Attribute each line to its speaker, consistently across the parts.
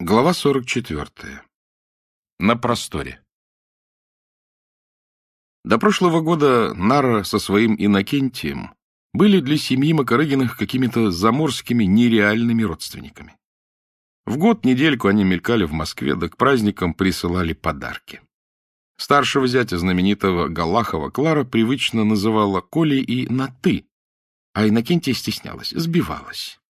Speaker 1: Глава 44. На просторе. До прошлого года Нара со своим Иннокентием были для семьи Макарыгиных какими-то заморскими нереальными родственниками. В год недельку они мелькали в Москве, да к праздникам присылали подарки. Старшего зятя знаменитого Галахова Клара привычно называла Колей и на «ты», а Иннокентия стеснялась, сбивалась.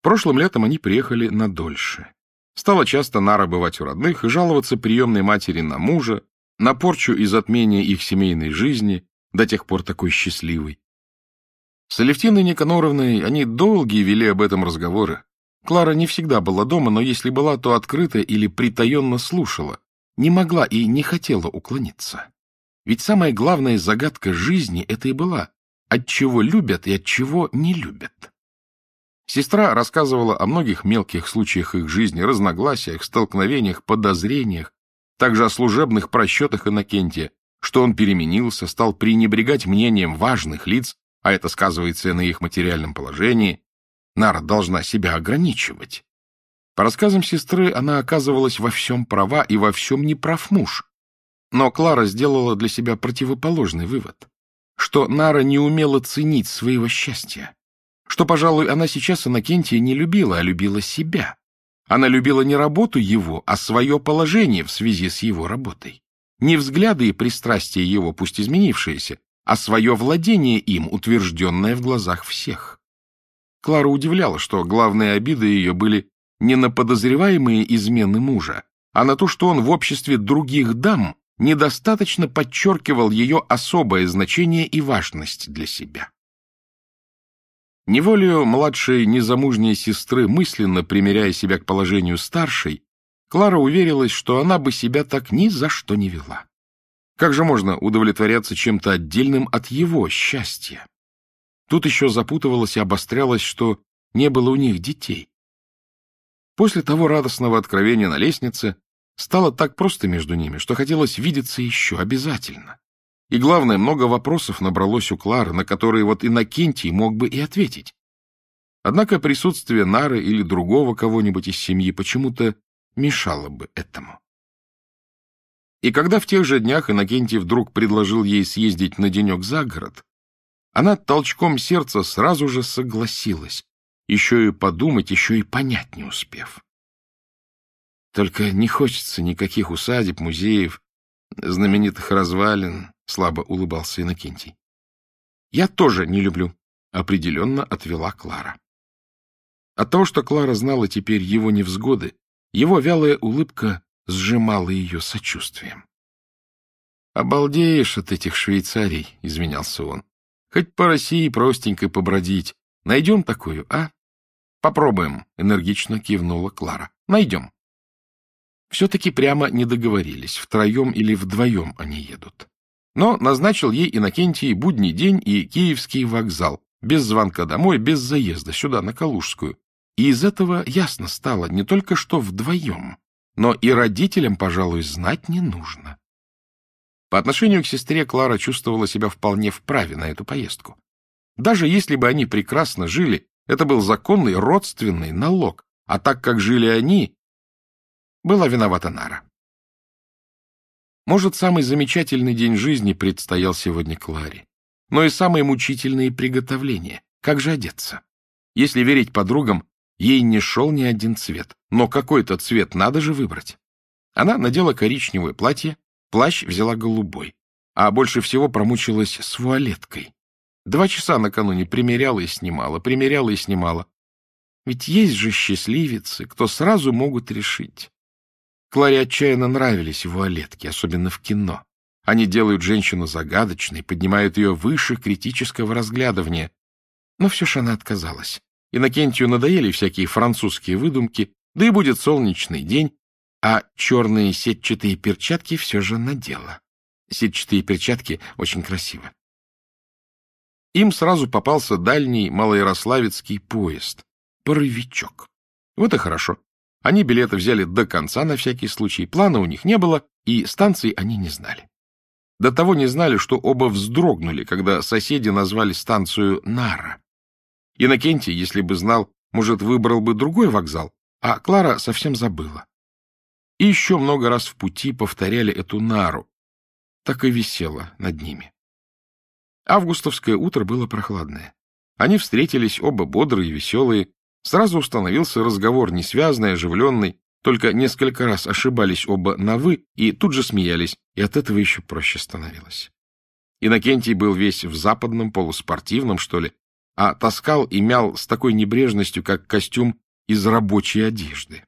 Speaker 1: Прошлым летом они приехали на дольше. Стала часто Нара бывать у родных и жаловаться приемной матери на мужа, на порчу и затмение их семейной жизни, до тех пор такой счастливой. С Алевтиной Никаноровной они долгие вели об этом разговоры. Клара не всегда была дома, но если была, то открыто или притаенно слушала, не могла и не хотела уклониться. Ведь самая главная загадка жизни это и была, от чего любят и от чего не любят. Сестра рассказывала о многих мелких случаях их жизни, разногласиях, столкновениях, подозрениях, также о служебных просчетах Иннокентия, что он переменился, стал пренебрегать мнением важных лиц, а это сказывается и на их материальном положении. Нара должна себя ограничивать. По рассказам сестры, она оказывалась во всем права и во всем не прав муж. Но Клара сделала для себя противоположный вывод, что Нара не умела ценить своего счастья что, пожалуй, она сейчас Иннокентия не любила, а любила себя. Она любила не работу его, а свое положение в связи с его работой. Не взгляды и пристрастия его, пусть изменившиеся, а свое владение им, утвержденное в глазах всех. Клара удивляла, что главные обиды ее были не на подозреваемые измены мужа, а на то, что он в обществе других дам недостаточно подчеркивал ее особое значение и важность для себя. Неволею младшей незамужней сестры, мысленно примеряя себя к положению старшей, Клара уверилась, что она бы себя так ни за что не вела. Как же можно удовлетворяться чем-то отдельным от его счастья? Тут еще запутывалось и обострялось, что не было у них детей. После того радостного откровения на лестнице стало так просто между ними, что хотелось видеться еще обязательно. И главное, много вопросов набралось у Клары, на которые вот Иннокентий мог бы и ответить. Однако присутствие Нары или другого кого-нибудь из семьи почему-то мешало бы этому. И когда в тех же днях Иннокентий вдруг предложил ей съездить на денек за город, она толчком сердца сразу же согласилась, еще и подумать, еще и понять не успев. Только не хочется никаких усадеб, музеев, знаменитых развалин, — слабо улыбался Иннокентий. — Я тоже не люблю, — определенно отвела Клара. От того, что Клара знала теперь его невзгоды, его вялая улыбка сжимала ее сочувствием. — Обалдеешь от этих швейцарий, — изменялся он. — Хоть по России простенько побродить. Найдем такую, а? — Попробуем, — энергично кивнула Клара. — Найдем. Все-таки прямо не договорились, втроем или вдвоем они едут но назначил ей Иннокентий будний день и Киевский вокзал, без звонка домой, без заезда, сюда, на Калужскую. И из этого ясно стало не только что вдвоем, но и родителям, пожалуй, знать не нужно. По отношению к сестре Клара чувствовала себя вполне вправе на эту поездку. Даже если бы они прекрасно жили, это был законный родственный налог, а так как жили они, была виновата Нара. Может, самый замечательный день жизни предстоял сегодня Кларе, но и самые мучительные приготовления. Как же одеться? Если верить подругам, ей не шел ни один цвет, но какой-то цвет надо же выбрать. Она надела коричневое платье, плащ взяла голубой, а больше всего промучилась с вуалеткой. Два часа накануне примеряла и снимала, примеряла и снимала. Ведь есть же счастливицы, кто сразу могут решить. Кларе отчаянно нравились вуалетки, особенно в кино. Они делают женщину загадочной, поднимают ее выше критического разглядывания. Но все же она отказалась. Иннокентию надоели всякие французские выдумки, да и будет солнечный день, а черные сетчатые перчатки все же надела. Сетчатые перчатки очень красиво. Им сразу попался дальний малоярославецкий поезд — «Порывичок». Вот и хорошо. Они билеты взяли до конца на всякий случай, плана у них не было, и станции они не знали. До того не знали, что оба вздрогнули, когда соседи назвали станцию Нара. Иннокентий, если бы знал, может, выбрал бы другой вокзал, а Клара совсем забыла. И еще много раз в пути повторяли эту нару. Так и висела над ними. Августовское утро было прохладное. Они встретились, оба бодрые и веселые. Сразу установился разговор несвязный, оживленный, только несколько раз ошибались оба на «вы» и тут же смеялись, и от этого еще проще становилось. Иннокентий был весь в западном, полуспортивном, что ли, а таскал и мял с такой небрежностью, как костюм из рабочей одежды.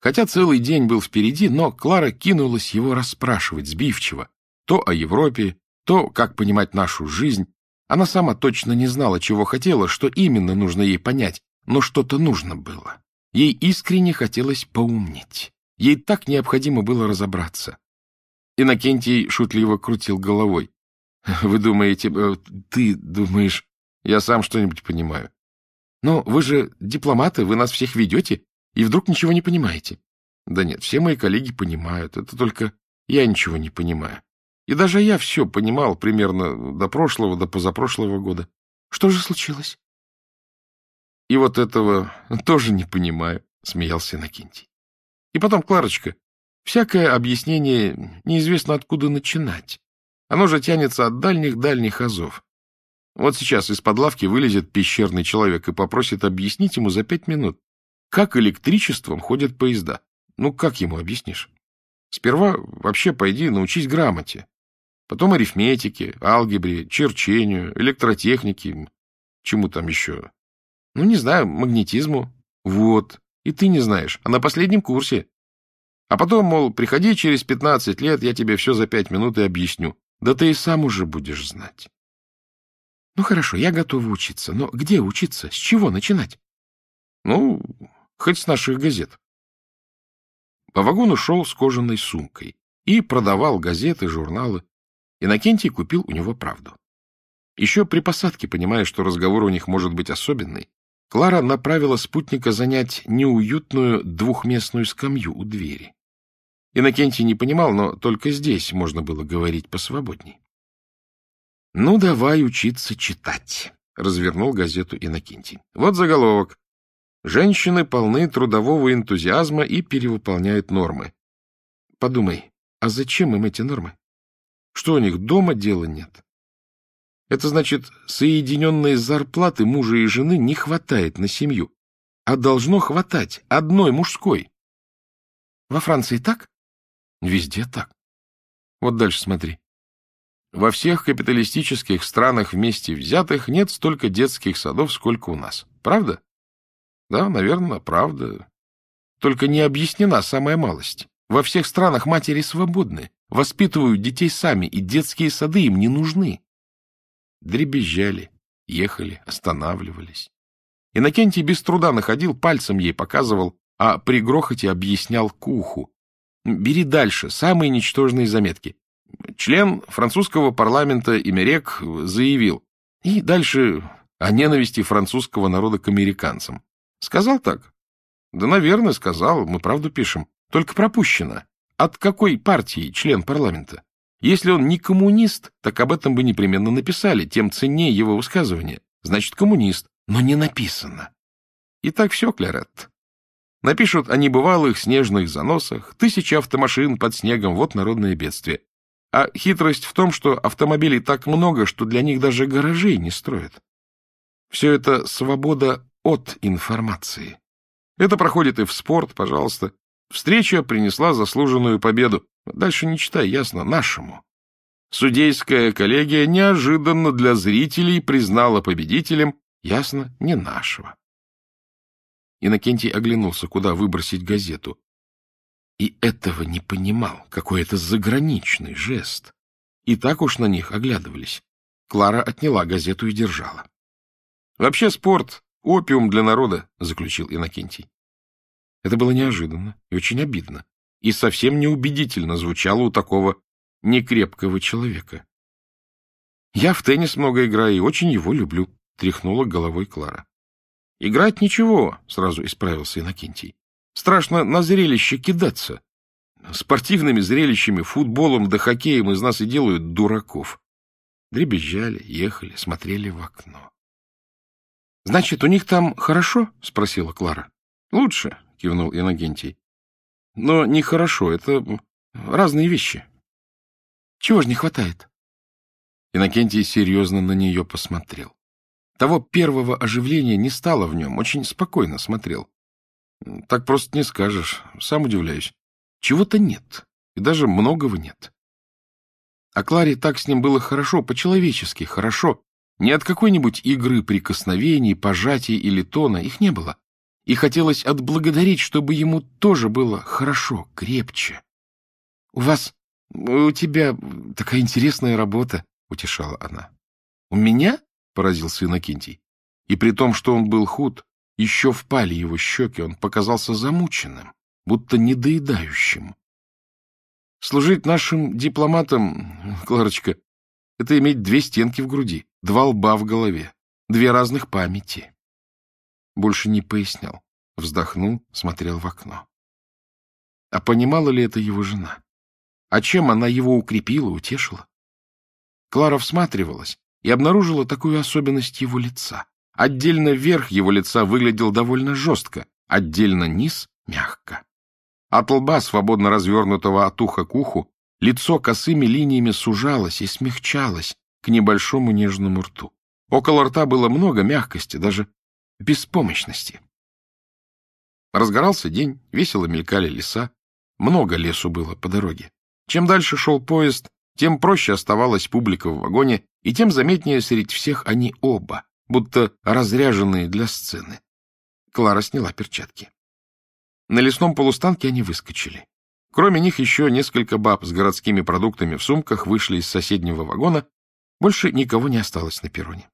Speaker 1: Хотя целый день был впереди, но Клара кинулась его расспрашивать сбивчиво, то о Европе, то, как понимать нашу жизнь. Она сама точно не знала, чего хотела, что именно нужно ей понять, но что-то нужно было. Ей искренне хотелось поумнеть. Ей так необходимо было разобраться. Иннокентий шутливо крутил головой. — Вы думаете, э, ты думаешь, я сам что-нибудь понимаю? Но вы же дипломаты, вы нас всех ведете, и вдруг ничего не понимаете. Да нет, все мои коллеги понимают, это только я ничего не понимаю. И даже я все понимал примерно до прошлого, до позапрошлого года. Что же случилось? И вот этого тоже не понимаю, смеялся Иннокентий. И потом, Кларочка, всякое объяснение неизвестно откуда начинать. Оно же тянется от дальних-дальних азов. Вот сейчас из-под лавки вылезет пещерный человек и попросит объяснить ему за пять минут, как электричеством ходят поезда. Ну, как ему объяснишь? Сперва вообще пойди научись грамоте. Потом арифметике, алгебре, черчению, электротехнике, чему там еще. Ну, не знаю, магнетизму. Вот. И ты не знаешь, а на последнем курсе. А потом, мол, приходи через пятнадцать лет, я тебе все за пять минут и объясню. Да ты и сам уже будешь знать. Ну, хорошо, я готова учиться. Но где учиться? С чего начинать? Ну, хоть с наших газет. По вагону шел с кожаной сумкой и продавал газеты, журналы. Иннокентий купил у него правду. Еще при посадке, понимая, что разговор у них может быть особенный, Клара направила спутника занять неуютную двухместную скамью у двери. Иннокентий не понимал, но только здесь можно было говорить посвободней. — Ну, давай учиться читать, — развернул газету Иннокентий. Вот заголовок. Женщины полны трудового энтузиазма и перевыполняют нормы. Подумай, а зачем им эти нормы? Что у них дома дела нет? Это значит, соединенные зарплаты мужа и жены не хватает на семью, а должно хватать одной мужской. Во Франции так? Везде так. Вот дальше смотри. Во всех капиталистических странах вместе взятых нет столько детских садов, сколько у нас. Правда? Да, наверное, правда. Только не объяснена самая малость. Во всех странах матери свободны, воспитывают детей сами, и детские сады им не нужны. Дребезжали, ехали, останавливались. Иннокентий без труда находил, пальцем ей показывал, а при грохоте объяснял к уху. Бери дальше, самые ничтожные заметки член французского парламента Имерек заявил, и дальше о ненависти французского народа к американцам. Сказал так? Да, наверное, сказал, мы правду пишем. Только пропущено. От какой партии член парламента? Если он не коммунист, так об этом бы непременно написали, тем ценнее его высказывание. Значит, коммунист, но не написано. И так все, Клярет. Напишут о небывалых снежных заносах, тысячи автомашин под снегом, вот народное бедствие. А хитрость в том, что автомобилей так много, что для них даже гаражей не строят. Все это свобода от информации. Это проходит и в спорт, пожалуйста. Встреча принесла заслуженную победу. Дальше не читай, ясно, нашему. Судейская коллегия неожиданно для зрителей признала победителем, ясно, не нашего. Иннокентий оглянулся, куда выбросить газету и этого не понимал, какой это заграничный жест. И так уж на них оглядывались. Клара отняла газету и держала. — Вообще спорт — опиум для народа, — заключил Иннокентий. Это было неожиданно и очень обидно, и совсем неубедительно звучало у такого некрепкого человека. — Я в теннис много играю и очень его люблю, — тряхнула головой Клара. — Играть ничего, — сразу исправился Иннокентий. Страшно на зрелище кидаться. Спортивными зрелищами, футболом да хоккеем из нас и делают дураков. Дребезжали, ехали, смотрели в окно. — Значит, у них там хорошо? — спросила Клара. — Лучше, — кивнул Иннокентий. — Но нехорошо, это разные вещи. — Чего же не хватает? Иннокентий серьезно на нее посмотрел. Того первого оживления не стало в нем, очень спокойно смотрел. Так просто не скажешь, сам удивляюсь. Чего-то нет, и даже многого нет. А Кларе так с ним было хорошо, по-человечески хорошо. Не от какой-нибудь игры прикосновений, пожатий или тона, их не было. И хотелось отблагодарить, чтобы ему тоже было хорошо, крепче. — У вас, у тебя такая интересная работа, — утешала она. — У меня? — поразился Иннокентий. И при том, что он был худ, еще впали его щеки, он показался замученным, будто недоедающим. Служить нашим дипломатам, Кларочка, это иметь две стенки в груди, два лба в голове, две разных памяти. Больше не пояснял. Вздохнул, смотрел в окно. А понимала ли это его жена? А чем она его укрепила, утешила? Клара всматривалась и обнаружила такую особенность его лица. Отдельно верх его лица выглядел довольно жестко, отдельно низ — мягко. От лба, свободно развернутого от уха к уху, лицо косыми линиями сужалось и смягчалось к небольшому нежному рту. Около рта было много мягкости, даже беспомощности. Разгорался день, весело мелькали леса, много лесу было по дороге. Чем дальше шел поезд, тем проще оставалась публика в вагоне, и тем заметнее среди всех они оба, будто разряженные для сцены. Клара сняла перчатки. На лесном полустанке они выскочили. Кроме них еще несколько баб с городскими продуктами в сумках вышли из соседнего вагона. Больше никого не осталось на перроне.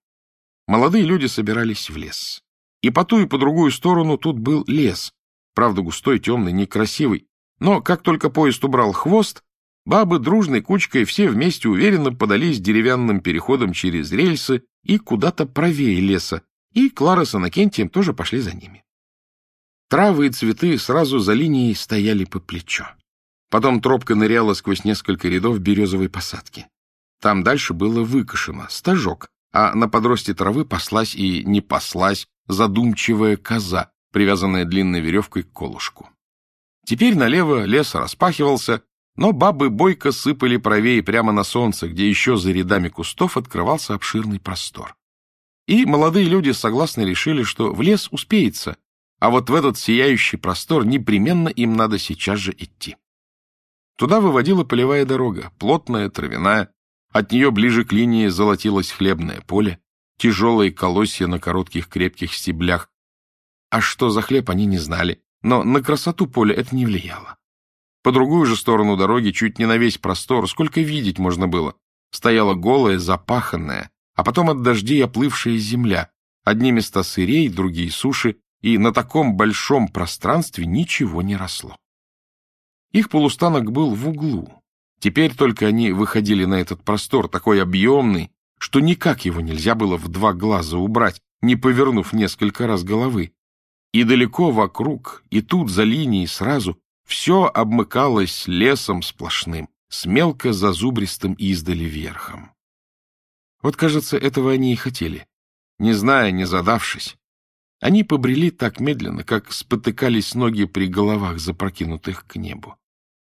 Speaker 1: Молодые люди собирались в лес. И по ту и по другую сторону тут был лес. Правда, густой, темный, некрасивый. Но как только поезд убрал хвост, бабы дружной кучкой все вместе уверенно подались деревянным переходом через рельсы и куда-то правее леса, и Клара с Анакентием тоже пошли за ними. Травы и цветы сразу за линией стояли по плечо. Потом тропка ныряла сквозь несколько рядов березовой посадки. Там дальше было выкошено, стажок, а на подросте травы паслась и не паслась задумчивая коза, привязанная длинной веревкой к колышку. Теперь налево лес распахивался, но бабы бойко сыпали правее прямо на солнце, где еще за рядами кустов открывался обширный простор. И молодые люди согласно решили, что в лес успеется, а вот в этот сияющий простор непременно им надо сейчас же идти. Туда выводила полевая дорога, плотная, травяная, от нее ближе к линии золотилось хлебное поле, тяжелые колосья на коротких крепких стеблях. А что за хлеб, они не знали, но на красоту поля это не влияло. По другую же сторону дороги, чуть не на весь простор, сколько видеть можно было, стояла голая, запаханная, а потом от дождей оплывшая земля, одни места сырей, другие суши, и на таком большом пространстве ничего не росло. Их полустанок был в углу. Теперь только они выходили на этот простор, такой объемный, что никак его нельзя было в два глаза убрать, не повернув несколько раз головы. И далеко вокруг, и тут за линией сразу все обмыкалось лесом сплошным, с мелко зазубристым издали верхом. Вот, кажется, этого они и хотели. Не зная, не задавшись, они побрели так медленно, как спотыкались ноги при головах, запрокинутых к небу.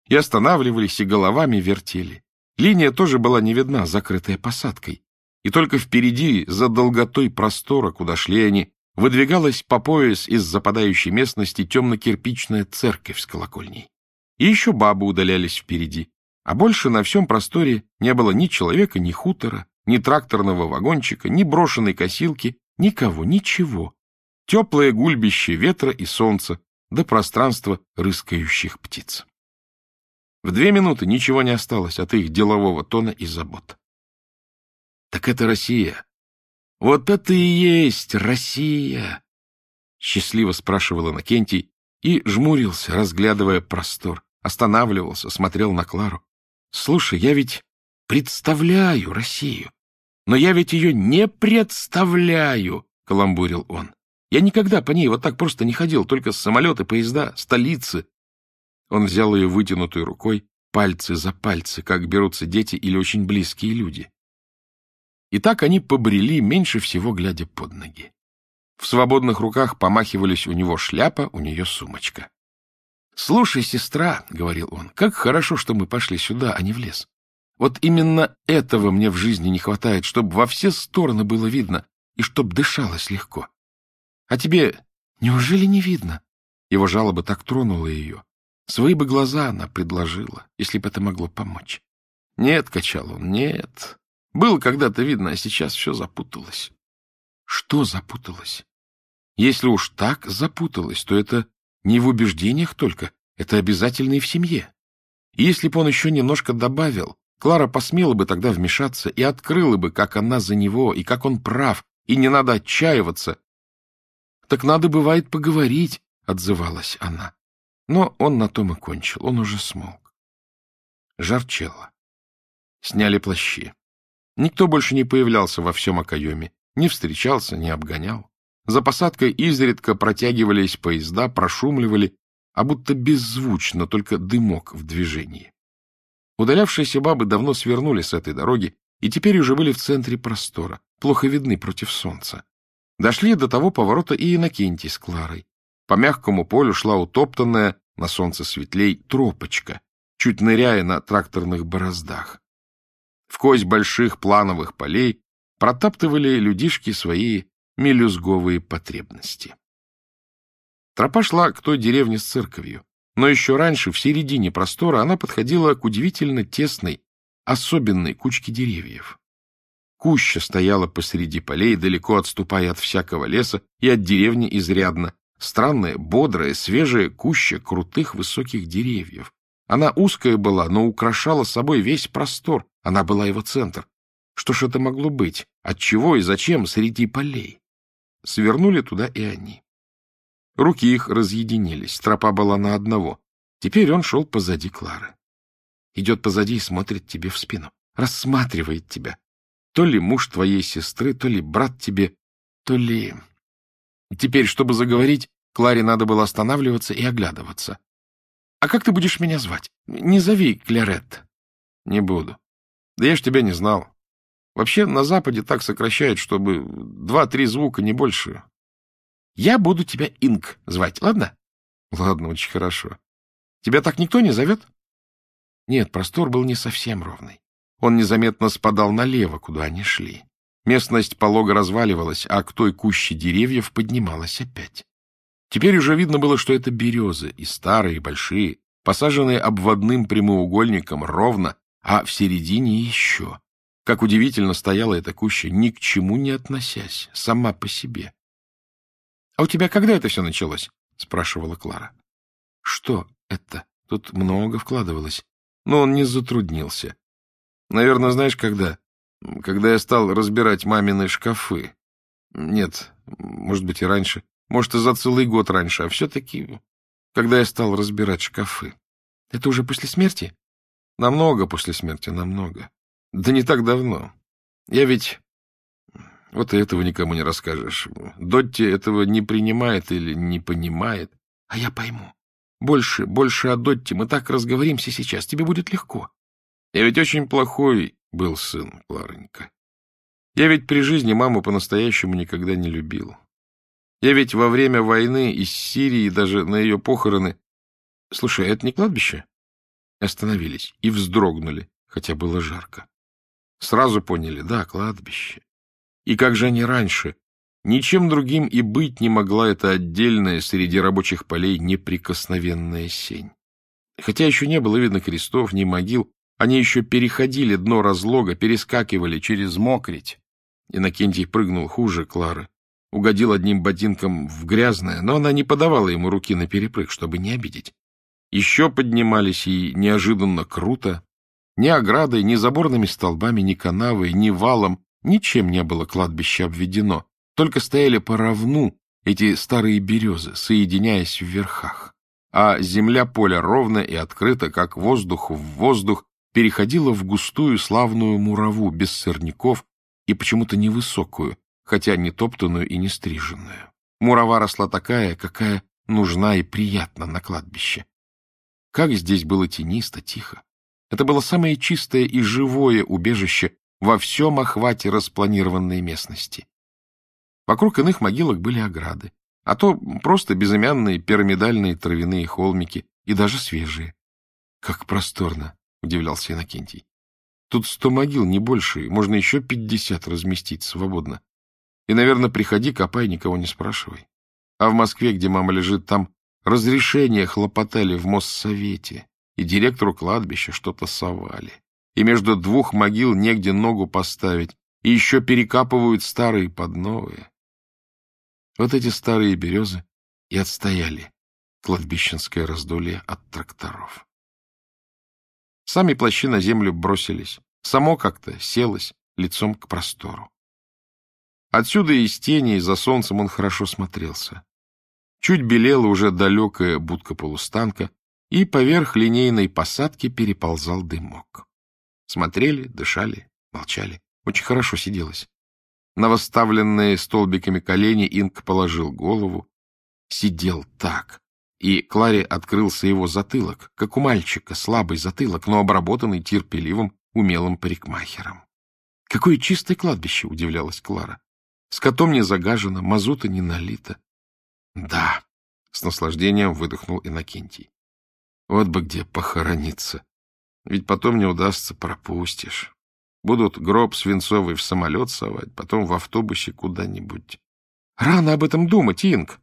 Speaker 1: И останавливались, и головами вертели. Линия тоже была не видна, закрытая посадкой. И только впереди, за долготой простора, куда шли они, выдвигалась по пояс из западающей местности темно-кирпичная церковь с колокольней. И еще бабы удалялись впереди, а больше на всем просторе не было ни человека, ни хутора, ни тракторного вагончика, ни брошенной косилки, никого, ничего. Теплое гульбище ветра и солнца, до пространства рыскающих птиц. В две минуты ничего не осталось от их делового тона и забот. Так это Россия, вот это и есть Россия! Счастливо спрашивал Иннокентий и жмурился, разглядывая простор, останавливался, смотрел на Клару. Слушай, я ведь представляю Россию, но я ведь ее не представляю, каламбурил он. Я никогда по ней вот так просто не ходил, только самолеты, поезда, столицы. Он взял ее вытянутой рукой, пальцы за пальцы, как берутся дети или очень близкие люди. И так они побрели, меньше всего глядя под ноги. В свободных руках помахивались у него шляпа, у нее сумочка. — Слушай, сестра, — говорил он, — как хорошо, что мы пошли сюда, а не в лес. Вот именно этого мне в жизни не хватает, чтобы во все стороны было видно и чтоб дышалось легко. А тебе неужели не видно? Его жалоба так тронула ее. Свои бы глаза она предложила, если бы это могло помочь. Нет, — качал он, — нет. Было когда-то видно, а сейчас все запуталось. Что запуталось? Если уж так запуталось, то это не в убеждениях только, это обязательно и в семье. И если бы он еще немножко добавил, Клара посмела бы тогда вмешаться и открыла бы, как она за него, и как он прав, и не надо отчаиваться. — Так надо, бывает, поговорить, — отзывалась она. Но он на том и кончил, он уже смолк. Жарчело. Сняли плащи. Никто больше не появлялся во всем окоеме, не встречался, не обгонял. За посадкой изредка протягивались поезда, прошумливали, а будто беззвучно, только дымок в движении. Удалявшиеся бабы давно свернули с этой дороги и теперь уже были в центре простора, плохо видны против солнца. Дошли до того поворота и Иннокентий с Кларой. По мягкому полю шла утоптанная, на солнце светлей, тропочка, чуть ныряя на тракторных бороздах. В кость больших плановых полей протаптывали людишки свои мелюзговые потребности. Тропа шла к той деревне с церковью, но еще раньше, в середине простора, она подходила к удивительно тесной, особенной кучке деревьев. Куща стояла посреди полей, далеко отступая от всякого леса и от деревни изрядно. Странная, бодрая, свежая куща крутых высоких деревьев. Она узкая была, но украшала собой весь простор, она была его центр. Что ж это могло быть? Отчего и зачем среди полей? Свернули туда и они. Руки их разъединились, тропа была на одного. Теперь он шел позади Клары. Идет позади и смотрит тебе в спину, рассматривает тебя. То ли муж твоей сестры, то ли брат тебе, то ли... Теперь, чтобы заговорить, Кларе надо было останавливаться и оглядываться. — А как ты будешь меня звать? Не зови Клярет. — Не буду. Да я ж тебя не знал. Вообще на Западе так сокращают, чтобы два-три звука, не больше. Я буду тебя Инк звать, ладно? Ладно, очень хорошо. Тебя так никто не зовет? Нет, простор был не совсем ровный. Он незаметно спадал налево, куда они шли. Местность полого разваливалась, а к той куще деревьев поднималась опять. Теперь уже видно было, что это березы, и старые, и большие, посаженные обводным прямоугольником ровно, а в середине еще. Как удивительно стояла эта куща, ни к чему не относясь, сама по себе. — А у тебя когда это все началось? — спрашивала Клара. — Что это? Тут много вкладывалось. Но он не затруднился. — Наверное, знаешь, когда? Когда я стал разбирать мамины шкафы. Нет, может быть, и раньше. Может, и за целый год раньше. А все-таки, когда я стал разбирать шкафы. — Это уже после смерти? Намного после смерти, намного. Да не так давно. Я ведь... Вот этого никому не расскажешь. Дотти этого не принимает или не понимает. А я пойму. Больше, больше о Дотти. Мы так разговоримся сейчас. Тебе будет легко. Я ведь очень плохой был сын, Кларенька. Я ведь при жизни маму по-настоящему никогда не любил. Я ведь во время войны из Сирии даже на ее похороны... Слушай, а это не кладбище? Остановились и вздрогнули, хотя было жарко. Сразу поняли, да, кладбище. И как же они раньше? Ничем другим и быть не могла эта отдельная среди рабочих полей неприкосновенная сень. Хотя еще не было видно крестов, ни могил, они еще переходили дно разлога, перескакивали через мокрить. Иннокентий прыгнул хуже Клары. Угодил одним ботинком в грязное, но она не подавала ему руки на перепрыг, чтобы не обидеть. Еще поднимались и неожиданно круто. Ни оградой, ни заборными столбами, ни канавой, ни валом ничем не было кладбище обведено. Только стояли по равну эти старые березы, соединяясь в верхах. А земля поля ровно и открыта, как воздух в воздух, переходила в густую славную мураву без сорняков и почему-то невысокую, хотя не топтанную и не стриженную. Мурава росла такая, какая нужна и приятна на кладбище. Как здесь было тенисто, тихо. Это было самое чистое и живое убежище во всем охвате распланированной местности. Вокруг иных могилок были ограды, а то просто безымянные пирамидальные травяные холмики и даже свежие. — Как просторно! — удивлялся Иннокентий. — Тут сто могил, не больше, можно еще пятьдесят разместить свободно. И, наверное, приходи, копай, никого не спрашивай. А в Москве, где мама лежит, там разрешение хлопотали в Моссовете, и директору кладбища что-то совали. И между двух могил негде ногу поставить, и еще перекапывают старые под новые. Вот эти старые березы и отстояли кладбищенское раздолье от тракторов. Сами плащи на землю бросились, само как-то селось лицом к простору. Отсюда из тени, за солнцем он хорошо смотрелся. Чуть белела уже далекая будка полустанка, и поверх линейной посадки переползал дымок. Смотрели, дышали, молчали. Очень хорошо сиделось. На восставленные столбиками колени Инк положил голову. Сидел так. И Кларе открылся его затылок, как у мальчика, слабый затылок, но обработанный терпеливым, умелым парикмахером. «Какое чистое кладбище!» — удивлялась Клара. Скотом не загажено, мазута не налито. Да, с наслаждением выдохнул Иннокентий. Вот бы где похорониться. Ведь потом не удастся, пропустишь. Будут гроб свинцовый в самолет совать, потом в автобусе куда-нибудь. Рано об этом думать, Инг.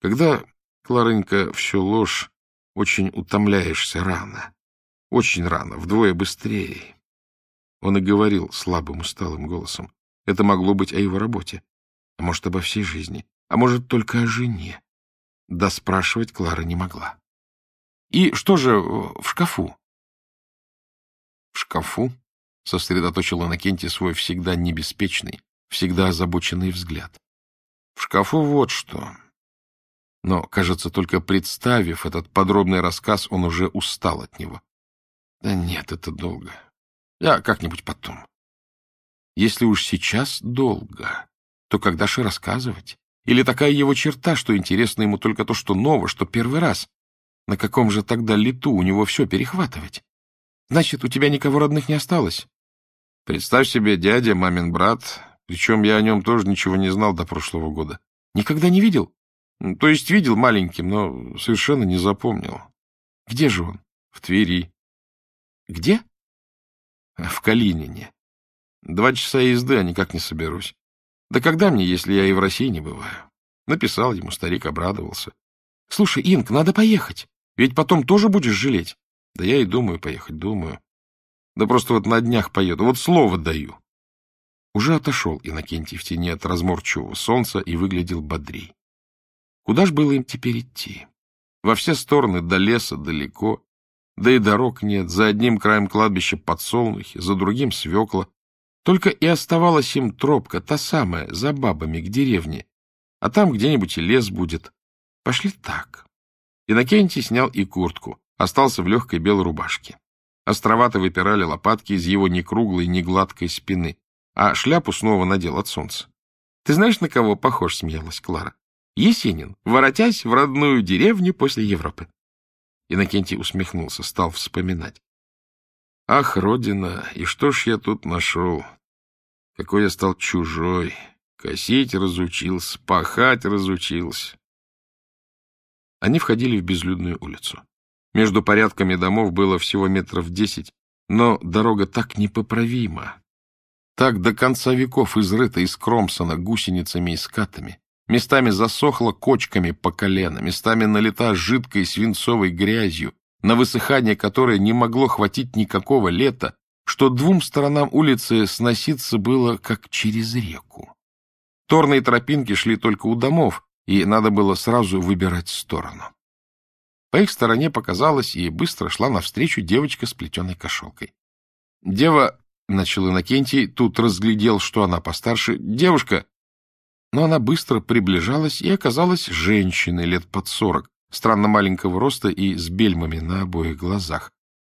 Speaker 1: Когда, Кларенька, все ложь, очень утомляешься рано. Очень рано, вдвое быстрее. Он и говорил слабым, усталым голосом. Это могло быть о его работе, а может, обо всей жизни, а может, только о жене. Да спрашивать Клара не могла. И что же в шкафу? В шкафу сосредоточил Иннокентий свой всегда небеспечный, всегда озабоченный взгляд. В шкафу вот что. Но, кажется, только представив этот подробный рассказ, он уже устал от него. Да нет, это долго. Я как-нибудь потом. Если уж сейчас долго, то когда же рассказывать? Или такая его черта, что интересно ему только то, что ново, что первый раз? На каком же тогда лету у него все перехватывать? Значит, у тебя никого родных не осталось? Представь себе, дядя, мамин брат, причем я о нем тоже ничего не знал до прошлого года. Никогда не видел? То есть видел маленьким, но совершенно не запомнил. Где же он? В Твери. Где? В Калинине. Два часа езды, а никак не соберусь. Да когда мне, если я и в России не бываю? Написал ему, старик обрадовался. Слушай, Инк, надо поехать. Ведь потом тоже будешь жалеть. Да я и думаю поехать, думаю. Да просто вот на днях поеду, вот слово даю. Уже отошел Иннокентий в тени от разморчивого солнца и выглядел бодрей. Куда ж было им теперь идти? Во все стороны до леса далеко, да и дорог нет, за одним краем кладбища подсолнухи, за другим свекла, только и оставалась им тропка, та самая, за бабами, к деревне. А там где-нибудь и лес будет. Пошли так. Иннокентий снял и куртку, остался в легкой белой рубашке. Островато выпирали лопатки из его ни круглой, ни гладкой спины, а шляпу снова надел от солнца. — Ты знаешь, на кого похож, — смеялась Клара? — Есенин, воротясь в родную деревню после Европы. Иннокентий усмехнулся, стал вспоминать. Ах, Родина, и что ж я тут нашел? Какой я стал чужой. Косить разучился, пахать разучился. Они входили в безлюдную улицу. Между порядками домов было всего метров десять, но дорога так непоправима, так до конца веков изрыта из кромсона гусеницами и скатами, местами засохла кочками по колено, местами налита жидкой свинцовой грязью, на высыхание которое не могло хватить никакого лета, что двум сторонам улицы сноситься было как через реку. Торные тропинки шли только у домов, и надо было сразу выбирать сторону. По их стороне показалась и быстро шла навстречу девочка с плетеной кошелкой. Дева, — начал Иннокентий, тут разглядел, что она постарше, девушка, но она быстро приближалась и оказалась женщиной лет под сорок, странно маленького роста и с бельмами на обоих глазах.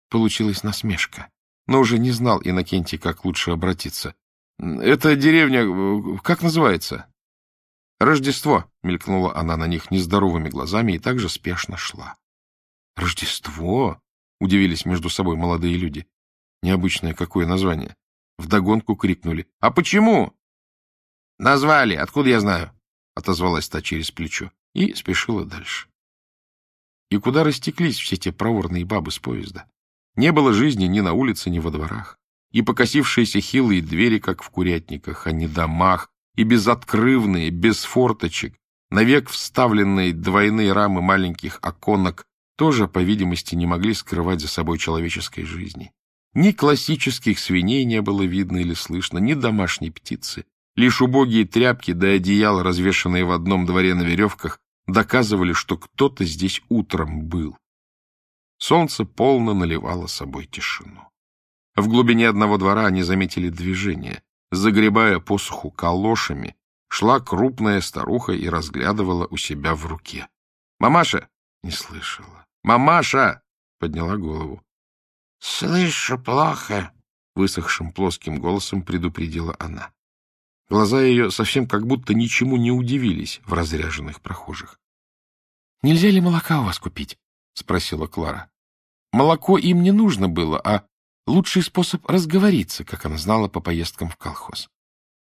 Speaker 1: Получилась насмешка. Но уже не знал Иннокентий, как лучше обратиться. — Это деревня... Э, как называется? — Рождество, — мелькнула она на них нездоровыми глазами и также спешно шла. — Рождество? — удивились между собой молодые люди. Необычное какое название. Вдогонку крикнули. — А почему? — Назвали. Откуда я знаю? — отозвалась та через плечо и спешила дальше. И куда растеклись все те проворные бабы с поезда? Не было жизни ни на улице, ни во дворах. И покосившиеся хилые двери, как в курятниках, а не домах, и безоткрывные, без форточек, навек вставленные двойные рамы маленьких оконок тоже, по видимости, не могли скрывать за собой человеческой жизни. Ни классических свиней не было видно или слышно, ни домашней птицы. Лишь убогие тряпки да одеяла, развешанные в одном дворе на веревках, доказывали, что кто-то здесь утром был. Солнце полно наливало собой тишину. В глубине одного двора они заметили движение. Загребая посуху калошами, шла крупная старуха и разглядывала у себя в руке. «Мамаша!» — не слышала. «Мамаша!» — подняла голову.
Speaker 2: «Слышу плохо», —
Speaker 1: высохшим плоским голосом предупредила она. Глаза ее совсем как будто ничему не удивились в разряженных прохожих. — Нельзя ли молока у вас купить? — спросила Клара. Молоко им не нужно было, а лучший способ разговориться, как она знала по поездкам в колхоз.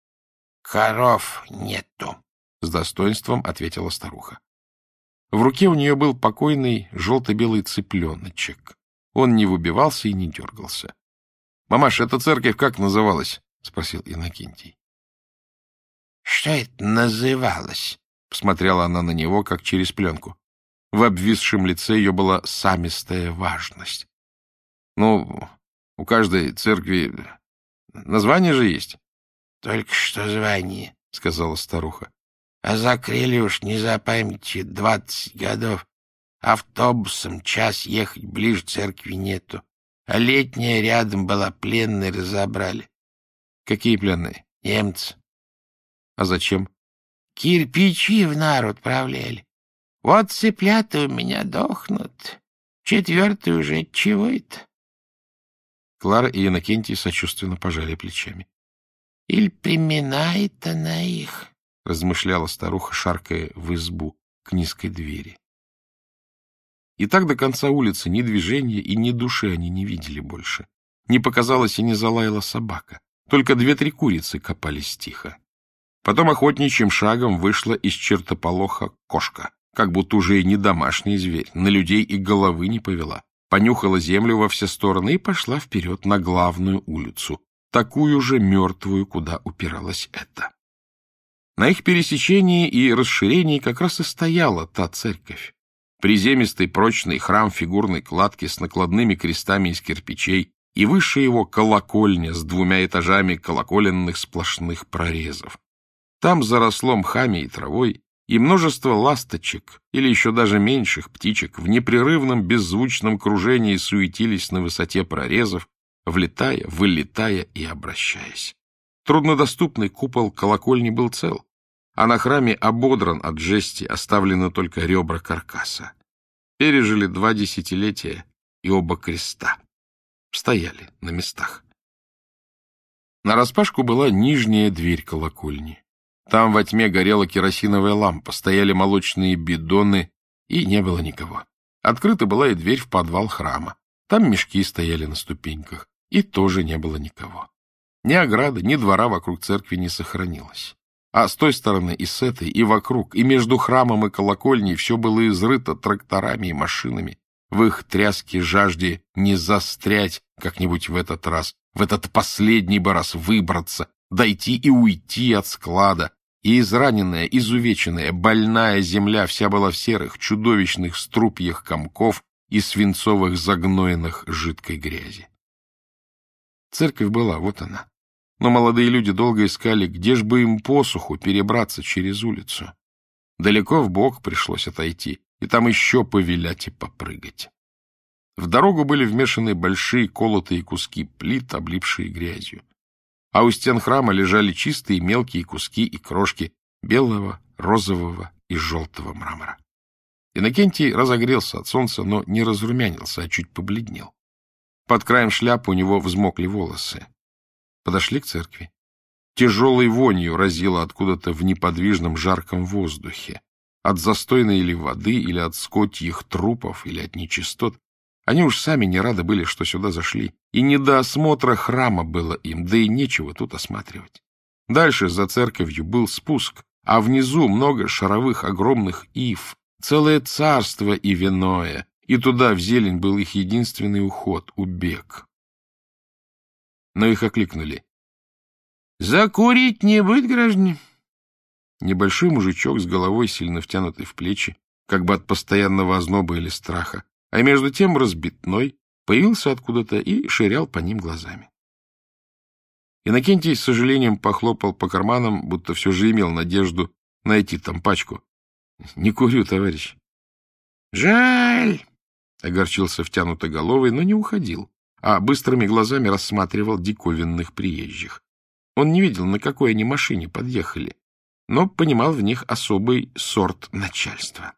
Speaker 2: — Коров нету, —
Speaker 1: с достоинством ответила старуха. В руке у нее был покойный желто-белый цыпленочек. Он не выбивался и не дергался. — Мамаш, эта церковь как называлась? — спросил Иннокентий.
Speaker 2: — Что это называлось?
Speaker 1: — посмотрела она на него, как через пленку. В обвисшем лице ее была самистая важность. — Ну, у каждой церкви название же есть.
Speaker 2: — Только что звание, — сказала старуха. — А закрыли уж не за памяти двадцать годов. Автобусом час ехать ближе церкви нету. А летняя рядом была, пленные разобрали.
Speaker 1: — Какие пленные?
Speaker 2: — Немцы.
Speaker 1: — А зачем?
Speaker 2: — Кирпичи в народ правляли. Вот цыплята у меня дохнут. Четвертый уже чего это?
Speaker 1: Клара и Иннокентий сочувственно пожали плечами.
Speaker 2: — Иль приминает она их, —
Speaker 1: размышляла старуха, шаркая в избу к низкой двери. И так до конца улицы ни движения и ни души они не видели больше. Не показалось и не залаяла собака. Только две-три курицы копались тихо. Потом охотничьим шагом вышла из чертополоха кошка, как будто уже и не домашний зверь, на людей и головы не повела. Понюхала землю во все стороны и пошла вперед на главную улицу, такую же мертвую, куда упиралась эта. На их пересечении и расширении как раз и стояла та церковь, приземистый прочный храм фигурной кладки с накладными крестами из кирпичей и выше его колокольня с двумя этажами колоколенных сплошных прорезов. Там заросло мхами и травой, и множество ласточек, или еще даже меньших птичек, в непрерывном беззвучном кружении суетились на высоте прорезов, влетая, вылетая и обращаясь. Труднодоступный купол колокольни был цел, а на храме ободран от жести, оставлены только ребра каркаса. Пережили два десятилетия и оба креста. Стояли на местах. Нараспашку была нижняя дверь колокольни. Там во тьме горела керосиновая лампа, стояли молочные бидоны, и не было никого. Открыта была и дверь в подвал храма. Там мешки стояли на ступеньках, и тоже не было никого. Ни ограды, ни двора вокруг церкви не сохранилось. А с той стороны и с этой, и вокруг, и между храмом и колокольней все было изрыто тракторами и машинами, в их тряске жажде не застрять как-нибудь в этот раз, в этот последний бы раз выбраться, дойти и уйти от склада, и израненная, изувеченная, больная земля вся была в серых, чудовищных струпьях комков и свинцовых загноенных жидкой грязи. Церковь была, вот она, но молодые люди долго искали, где ж бы им посуху перебраться через улицу. Далеко в бок пришлось отойти, и там еще повилять и попрыгать. В дорогу были вмешаны большие колотые куски плит, облипшие грязью. А у стен храма лежали чистые мелкие куски и крошки белого, розового и желтого мрамора. Иннокентий разогрелся от солнца, но не разрумянился, а чуть побледнел. Под краем шляпы у него взмокли волосы. Подошли к церкви. Тяжелой вонью разило откуда-то в неподвижном жарком воздухе. От застойной или воды, или от скотьих трупов, или от нечистот. Они уж сами не рады были, что сюда зашли. И не до осмотра храма было им, да и нечего тут осматривать. Дальше, за церковью, был спуск, а внизу много шаровых огромных ив, целое царство и виное, и туда в зелень был их единственный уход — убег. Но их окликнули. — Закурить не будет, граждане? Небольшой мужичок с головой, сильно втянутой в плечи, как бы от постоянного озноба или страха, а между тем разбитной, появился откуда-то и ширял по ним глазами. Иннокентий с сожалением похлопал по карманам, будто все же имел надежду найти там пачку. — Не курю, товарищ. — Жаль! — огорчился втянутоголовый, но не уходил, а быстрыми глазами рассматривал диковинных приезжих. Он не видел, на какой они машине подъехали, но понимал в них особый сорт начальства. —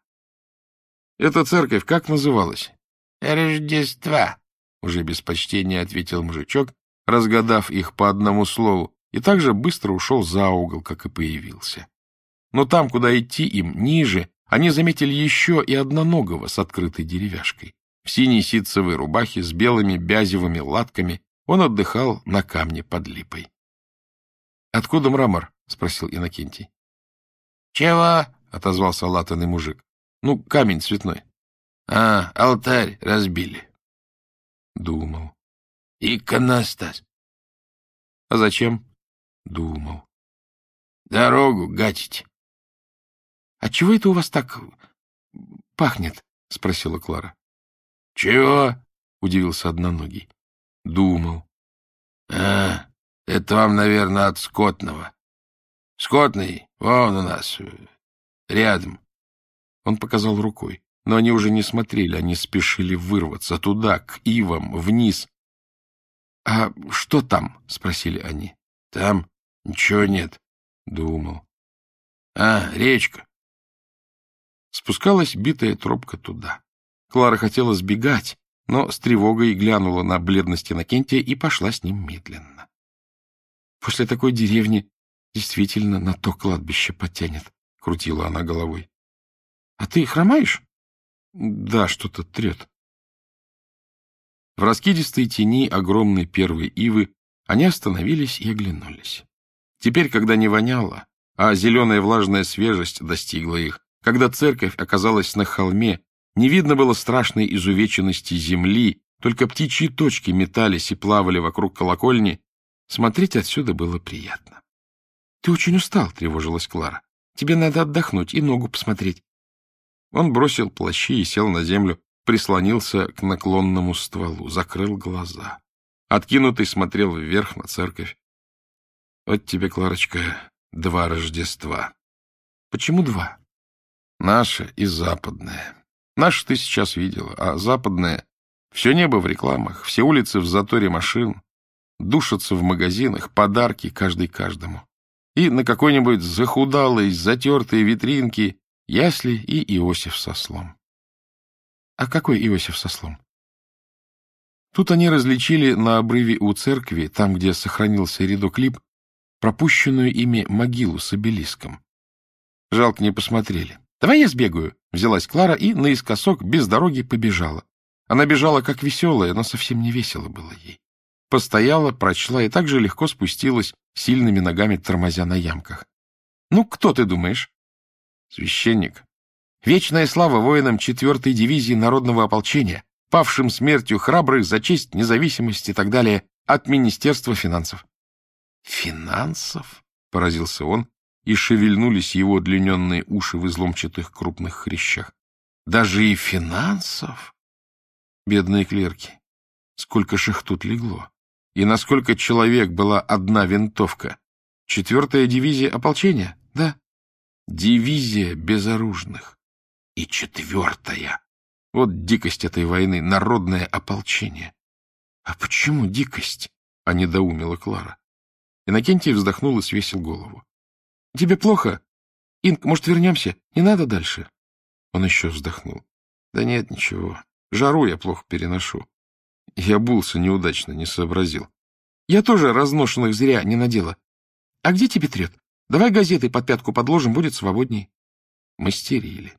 Speaker 1: Эта церковь как называлась?
Speaker 2: — Рождества, —
Speaker 1: уже без почтения ответил мужичок, разгадав их по одному слову, и также быстро ушел за угол, как и появился. Но там, куда идти им, ниже, они заметили еще и одноногого с открытой деревяшкой. В синей ситцевой рубахе с белыми бязевыми латками он отдыхал на камне под липой. — Откуда мрамор? — спросил Иннокентий.
Speaker 2: — Чего?
Speaker 1: — отозвался латанный мужик. — Ну, камень цветной.
Speaker 2: — А, алтарь разбили.
Speaker 1: Думал.
Speaker 2: — Иконостас.
Speaker 1: — А зачем? — Думал.
Speaker 2: — Дорогу гатить.
Speaker 1: — А чего это у вас так пахнет? — спросила Клара.
Speaker 2: — Чего?
Speaker 1: — удивился одноногий. — Думал.
Speaker 2: — А, это вам, наверное, от скотного. Скотный, вон у нас, рядом.
Speaker 1: Он показал рукой, но они уже не смотрели, они спешили вырваться туда, к ивам, вниз. — А что там? — спросили они.
Speaker 2: — Там ничего нет.
Speaker 1: — Думал.
Speaker 2: — А, речка.
Speaker 1: Спускалась битая тропка туда. Клара хотела сбегать, но с тревогой глянула на бледность Иннокентия и пошла с ним медленно. После такой деревни действительно на то кладбище потянет, — крутила она головой. — А ты хромаешь? — Да, что-то трет. В раскидистой тени огромной первой ивы они остановились и оглянулись. Теперь, когда не воняло, а зеленая влажная свежесть достигла их, когда церковь оказалась на холме, не видно было страшной изувеченности земли, только птичьи точки метались и плавали вокруг колокольни. Смотреть отсюда было приятно. — Ты очень устал, — тревожилась Клара. — Тебе надо отдохнуть и ногу посмотреть. Он бросил плащи и сел на землю, прислонился к наклонному стволу, закрыл глаза. Откинутый смотрел вверх на церковь. — Вот тебе, Кларочка, два Рождества. — Почему два? — Наше и западное. Наше ты сейчас видела, а западное — все небо в рекламах, все улицы в заторе машин, душатся в магазинах, подарки каждый каждому. И на какой-нибудь захудалой, затертой витринке ясли и Иосиф со слом. А какой Иосиф со слом? Тут они различили на обрыве у церкви, там, где сохранился рядок лип, пропущенную ими могилу с обелиском. Жалко не посмотрели. «Давай я сбегаю», — взялась Клара и наискосок без дороги побежала. Она бежала как веселая, но совсем не весело было ей. Постояла, прочла и так же легко спустилась, сильными ногами тормозя на ямках. «Ну, кто ты думаешь?» «Священник. Вечная слава воинам 4-й дивизии народного ополчения, павшим смертью храбрых за честь, независимость и так далее, от Министерства финансов». «Финансов?» — поразился он, и шевельнулись его длинненные уши в изломчатых крупных хрящах. «Даже и финансов?» Бедные клерки. Сколько ж их тут легло? И насколько человек была одна винтовка? Четвертая дивизия ополчения? Да. Дивизия безоружных. И четвертая. Вот дикость этой войны, народное ополчение. А почему дикость? — а недоумила Клара. Иннокентий вздохнул и свесил голову. — Тебе плохо? Инг, может, вернемся? Не надо дальше? Он еще вздохнул. — Да нет, ничего. Жару я плохо переношу. Я булся неудачно, не сообразил. Я тоже разношенных зря не надела. А где тебе трет? Давай газеты под пятку подложим, будет свободней. Мастерили.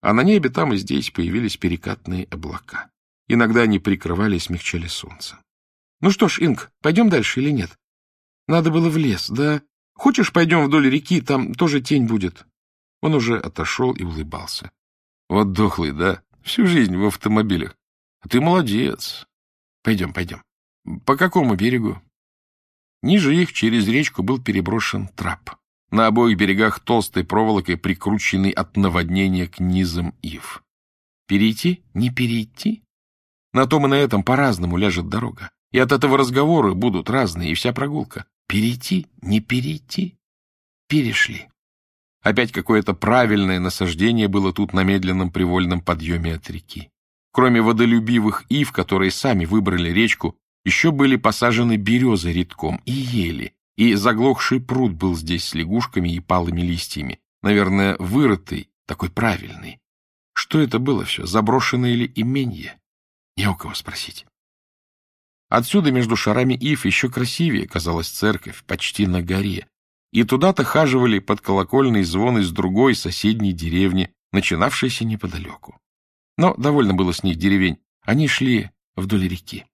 Speaker 1: А на небе там и здесь появились перекатные облака. Иногда они прикрывали и смягчали солнце. Ну что ж, Инг, пойдем дальше или нет? Надо было в лес, да Хочешь, пойдем вдоль реки, там тоже тень будет. Он уже отошел и улыбался. Вот дохлый, да? Всю жизнь в автомобилях. А ты молодец. Пойдем, пойдем. По какому берегу? Ниже их через речку был переброшен трап. На обоих берегах толстой проволокой прикрученный от наводнения к низам ив. Перейти? Не перейти? На том и на этом по-разному ляжет дорога. И от этого разговоры будут разные, и вся прогулка. Перейти? Не перейти? Перешли. Опять какое-то правильное насаждение было тут на медленном привольном подъеме от реки. Кроме водолюбивых ив, которые сами выбрали речку, еще были посажены березы редком и ели, и заглохший пруд был здесь с лягушками и палыми листьями, наверное, вырытый, такой правильный. Что это было все, заброшенное или именье? Не у кого спросить. Отсюда между шарами ив еще красивее казалась церковь, почти на горе, и туда-то хаживали под колокольный звон из другой соседней деревни, начинавшейся неподалеку. Но довольно было с них деревень, они шли вдоль реки.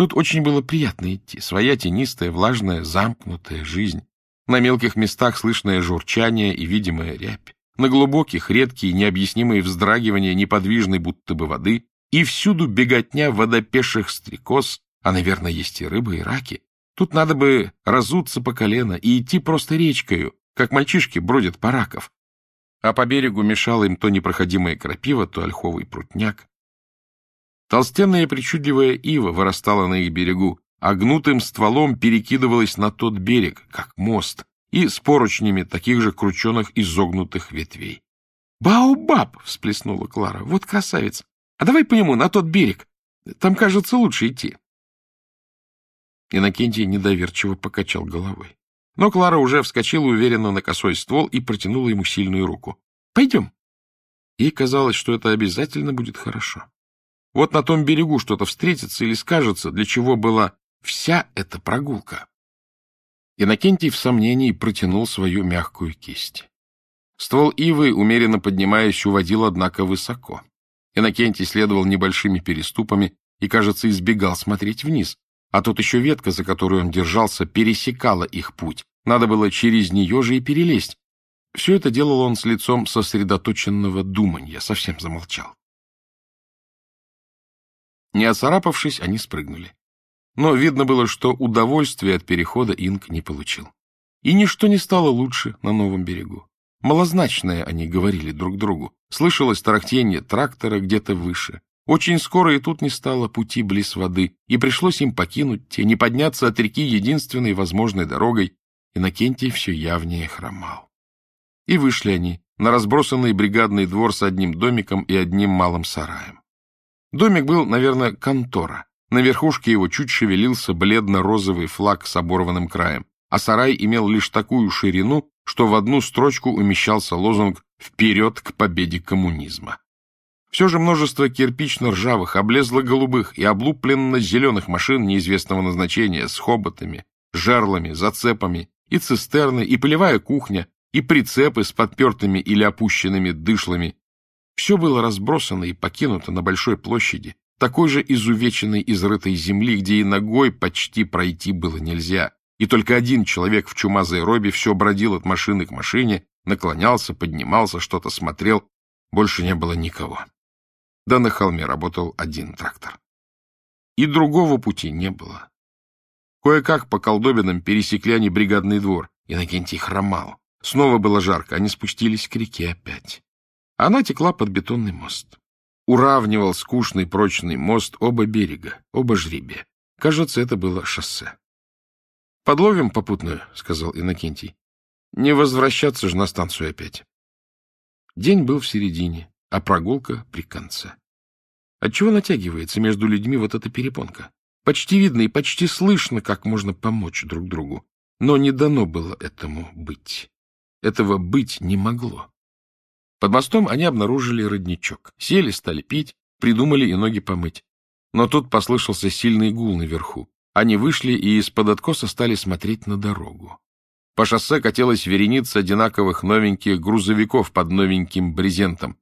Speaker 1: Тут очень было приятно идти, своя тенистая, влажная, замкнутая жизнь. На мелких местах слышное журчание и видимая рябь. На глубоких, редкие, необъяснимые вздрагивания неподвижной будто бы воды. И всюду беготня водопеших стрекоз, а, наверное, есть и рыбы, и раки. Тут надо бы разуться по колено и идти просто речкою, как мальчишки бродят по раков. А по берегу мешало им то непроходимое крапива, то ольховый прутняк. Толстенная причудливая ива вырастала на их берегу, а гнутым стволом перекидывалась на тот берег, как мост, и с поручнями таких же крученых изогнутых ветвей. «Баобаб!» — всплеснула Клара. «Вот красавец! А давай по нему, на тот берег. Там, кажется, лучше идти». Иннокентий недоверчиво покачал головой. Но Клара уже вскочила уверенно на косой ствол и протянула ему сильную руку. «Пойдем». Ей казалось, что это обязательно будет хорошо. Вот на том берегу что-то встретится или скажется, для чего была вся эта прогулка. Иннокентий в сомнении протянул свою мягкую кисть. Ствол ивы, умеренно поднимаясь, уводил, однако, высоко. Иннокентий следовал небольшими переступами и, кажется, избегал смотреть вниз, а тут еще ветка, за которую он держался, пересекала их путь. Надо было через нее же и перелезть. Все это делал он с лицом сосредоточенного думанья, совсем замолчал. Не оцарапавшись, они спрыгнули. Но видно было, что удовольствия от перехода Инг не получил. И ничто не стало лучше на новом берегу. Малозначное они говорили друг другу. Слышалось тарахтение трактора где-то выше. Очень скоро и тут не стало пути близ воды, и пришлось им покинуть те, не подняться от реки единственной возможной дорогой. Иннокентий все явнее хромал. И вышли они на разбросанный бригадный двор с одним домиком и одним малым сараем. Домик был, наверное, контора. На верхушке его чуть шевелился бледно-розовый флаг с оборванным краем, а сарай имел лишь такую ширину, что в одну строчку умещался лозунг «Вперед к победе коммунизма». Все же множество кирпично-ржавых, облезло-голубых и облупленно-зеленых машин неизвестного назначения с хоботами, жерлами, зацепами, и цистерны, и полевая кухня, и прицепы с подпертыми или опущенными дышлами, все было разбросано и покинуто на большой площади, такой же изувеченной, изрытой земли, где и ногой почти пройти было нельзя, и только один человек в чумазой робе все бродил от машины к машине, наклонялся, поднимался, что-то смотрел, больше не было никого. Да на холме работал один трактор. И другого пути не было. Кое-как по колдобинам пересекли они бригадный двор, Иннокентий хромал. Снова было жарко, они спустились к реке опять. Она текла под бетонный мост. Уравнивал скучный прочный мост оба берега, оба жребия. Кажется, это было шоссе. — Подловим попутную, — сказал Иннокентий. — Не возвращаться же на станцию опять. День был в середине, а прогулка при конце. Отчего натягивается между людьми вот эта перепонка? Почти видно и почти слышно, как можно помочь друг другу. Но не дано было этому быть. Этого быть не могло. Под мостом они обнаружили родничок. Сели, стали пить, придумали и ноги помыть. Но тут послышался сильный гул наверху. Они вышли и из-под откоса стали смотреть на дорогу. По шоссе катилась вереница одинаковых новеньких грузовиков под новеньким брезентом.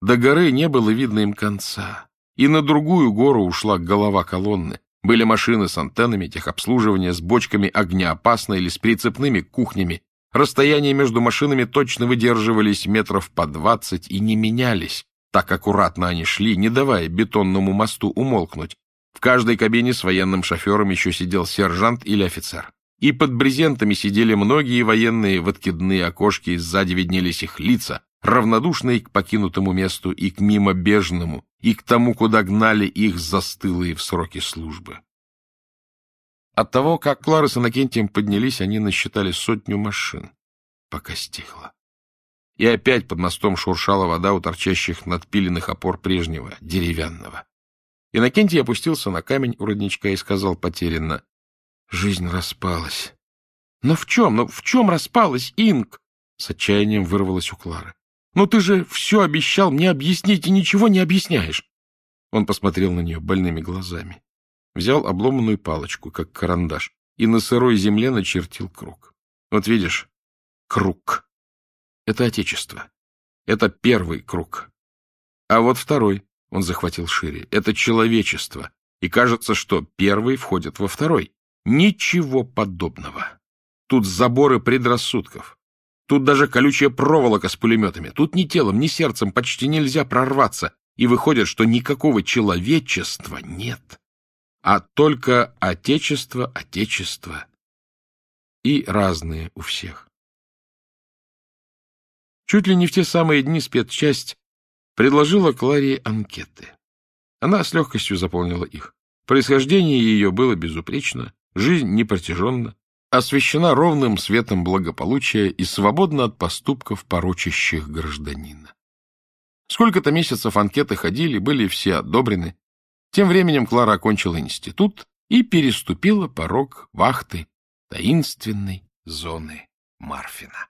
Speaker 1: До горы не было видно им конца. И на другую гору ушла голова колонны. Были машины с антеннами, техобслуживания, с бочками огнеопасной или с прицепными кухнями. Расстояния между машинами точно выдерживались метров по двадцать и не менялись. Так аккуратно они шли, не давая бетонному мосту умолкнуть. В каждой кабине с военным шофером еще сидел сержант или офицер. И под брезентами сидели многие военные в откидные окошки, сзади виднелись их лица, равнодушные к покинутому месту и к мимобежному, и к тому, куда гнали их застылые в сроки службы. От того, как Клара с Иннокентием поднялись, они насчитали сотню машин, пока стихло. И опять под мостом шуршала вода у торчащих надпиленных опор прежнего, деревянного. Иннокентий опустился на камень у родничка и сказал потерянно, «Жизнь распалась». «Но в чем? Но в чем распалась, Инг?» С отчаянием вырвалась у Клары. «Ну ты же все обещал мне объяснить и ничего не объясняешь!» Он посмотрел на нее больными глазами, взял обломанную палочку, как карандаш, и на сырой земле начертил круг. Вот видишь, круг. Это отечество. Это первый круг. А вот второй, он захватил шире, это человечество. И кажется, что первый входит во второй. Ничего подобного. Тут заборы предрассудков. Тут даже колючая проволока с пулеметами. Тут ни телом, ни сердцем почти нельзя прорваться. И выходит, что никакого человечества нет. А только отечество, отечество. И разные у всех. Чуть ли не в те самые дни спецчасть предложила Кларе анкеты. Она с легкостью заполнила их. Происхождение ее было безупречно, жизнь непротяженна, освещена ровным светом благополучия и свободна от поступков, порочащих гражданина. Сколько-то месяцев анкеты ходили, были все одобрены. Тем временем Клара окончила институт и переступила порог вахты таинственной зоны Марфина.